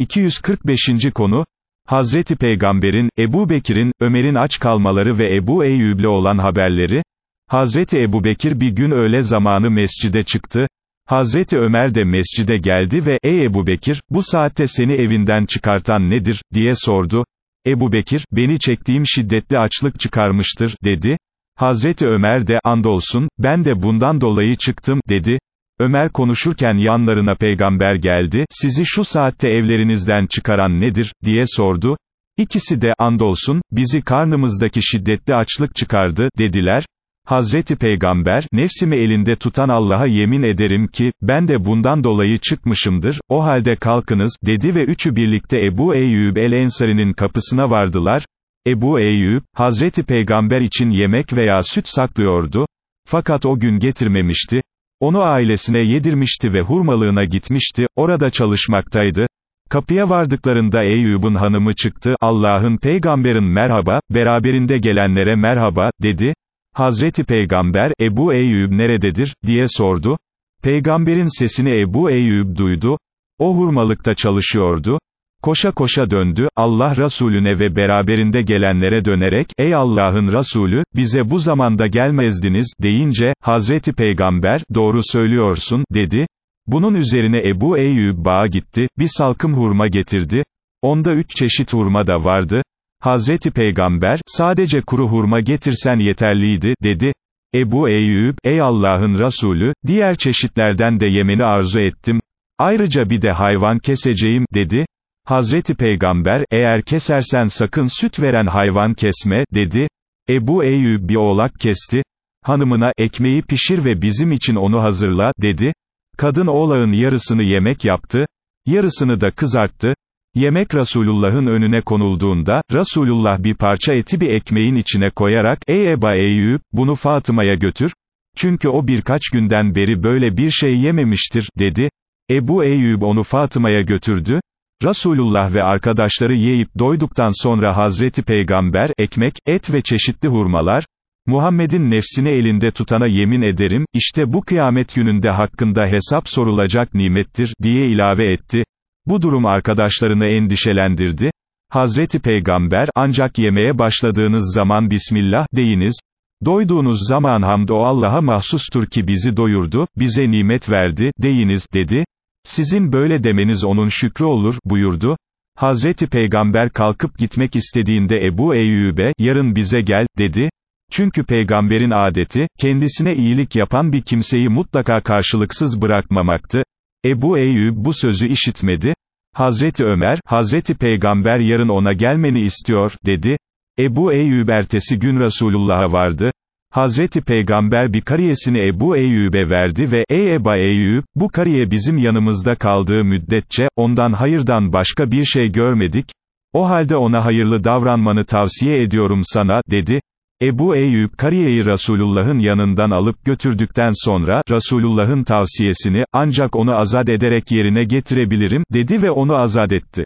245. konu, Hazreti Peygamber'in, Ebu Bekir'in, Ömer'in aç kalmaları ve Ebu Eyyüb'le olan haberleri, Hazreti Ebu Bekir bir gün öğle zamanı mescide çıktı, Hazreti Ömer de mescide geldi ve, ey Ebu Bekir, bu saatte seni evinden çıkartan nedir, diye sordu, Ebu Bekir, beni çektiğim şiddetli açlık çıkarmıştır, dedi, Hazreti Ömer de, andolsun, ben de bundan dolayı çıktım, dedi, Ömer konuşurken yanlarına peygamber geldi, sizi şu saatte evlerinizden çıkaran nedir, diye sordu. İkisi de, andolsun, bizi karnımızdaki şiddetli açlık çıkardı, dediler. Hazreti Peygamber, nefsimi elinde tutan Allah'a yemin ederim ki, ben de bundan dolayı çıkmışımdır, o halde kalkınız, dedi ve üçü birlikte Ebu Eyyub el-Ensari'nin kapısına vardılar. Ebu Eyyub, Hazreti Peygamber için yemek veya süt saklıyordu. Fakat o gün getirmemişti. Onu ailesine yedirmişti ve hurmalığına gitmişti, orada çalışmaktaydı. Kapıya vardıklarında Eyyub'un hanımı çıktı, Allah'ın peygamberin merhaba, beraberinde gelenlere merhaba, dedi. Hazreti Peygamber, Ebu Eyyub nerededir, diye sordu. Peygamberin sesini Ebu Eyyub duydu. O hurmalıkta çalışıyordu. Koşa koşa döndü, Allah Resulüne ve beraberinde gelenlere dönerek, ey Allah'ın Resulü, bize bu zamanda gelmezdiniz, deyince, Hazreti Peygamber, doğru söylüyorsun, dedi. Bunun üzerine Ebu Eyyub bağa gitti, bir salkım hurma getirdi. Onda üç çeşit hurma da vardı. Hazreti Peygamber, sadece kuru hurma getirsen yeterliydi, dedi. Ebu Eyyub, ey Allah'ın Resulü, diğer çeşitlerden de yemeni arzu ettim. Ayrıca bir de hayvan keseceğim, dedi. Hazreti Peygamber, eğer kesersen sakın süt veren hayvan kesme, dedi. Ebu Eyyub bir oğlak kesti. Hanımına, ekmeği pişir ve bizim için onu hazırla, dedi. Kadın oğlağın yarısını yemek yaptı. Yarısını da kızarttı. Yemek Resulullah'ın önüne konulduğunda, Resulullah bir parça eti bir ekmeğin içine koyarak, ey Eba Eyyub, bunu Fatıma'ya götür. Çünkü o birkaç günden beri böyle bir şey yememiştir, dedi. Ebu Eyyub onu Fatıma'ya götürdü. Resulullah ve arkadaşları yiyip doyduktan sonra Hazreti Peygamber, ekmek, et ve çeşitli hurmalar, Muhammed'in nefsini elinde tutana yemin ederim, işte bu kıyamet gününde hakkında hesap sorulacak nimettir, diye ilave etti. Bu durum arkadaşlarını endişelendirdi. Hazreti Peygamber, ancak yemeye başladığınız zaman Bismillah, deyiniz. Doyduğunuz zaman hamd o Allah'a mahsustur ki bizi doyurdu, bize nimet verdi, deyiniz, dedi. Sizin böyle demeniz onun şükrü olur, buyurdu. Hazreti Peygamber kalkıp gitmek istediğinde Ebu Eyyub'e, yarın bize gel, dedi. Çünkü peygamberin adeti, kendisine iyilik yapan bir kimseyi mutlaka karşılıksız bırakmamaktı. Ebu Eyyub bu sözü işitmedi. Hazreti Ömer, Hazreti Peygamber yarın ona gelmeni istiyor, dedi. Ebu Eyyub ertesi gün Resulullah'a vardı. Hazreti Peygamber bir kariyesini Ebu Eyyub'e verdi ve, ey Eba Eyyub, bu kariye bizim yanımızda kaldığı müddetçe, ondan hayırdan başka bir şey görmedik, o halde ona hayırlı davranmanı tavsiye ediyorum sana, dedi. Ebu Eyyub kariyeyi Resulullah'ın yanından alıp götürdükten sonra, Resulullah'ın tavsiyesini, ancak onu azat ederek yerine getirebilirim, dedi ve onu azat etti.